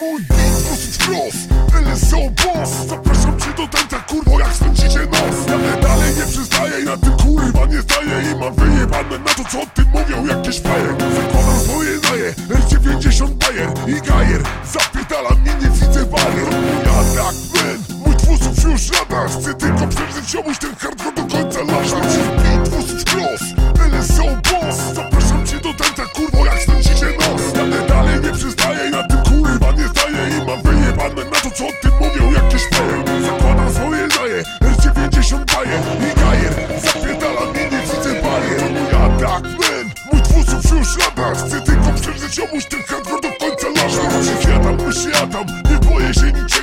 Mój beat poszedł wprost, LSO boss. Zapraszam cię do tenta, kurwo, jak spędzicie nos. Ja dalej nie przyznaję i na tym kurwa nie zdaję. I mam wyjebane na to, co o tym mówią jakieś fraje. Zakładam swoje naje, R90 Bayer i gajer. Zapierdalam mnie, nie widzę barier Ja tak, men, mój dwusów już lada. Chcę tylko przeżyć czemuś ten hard чомусь тих, як продукт концелажного психіатром, психіатром, не боїшся нічого.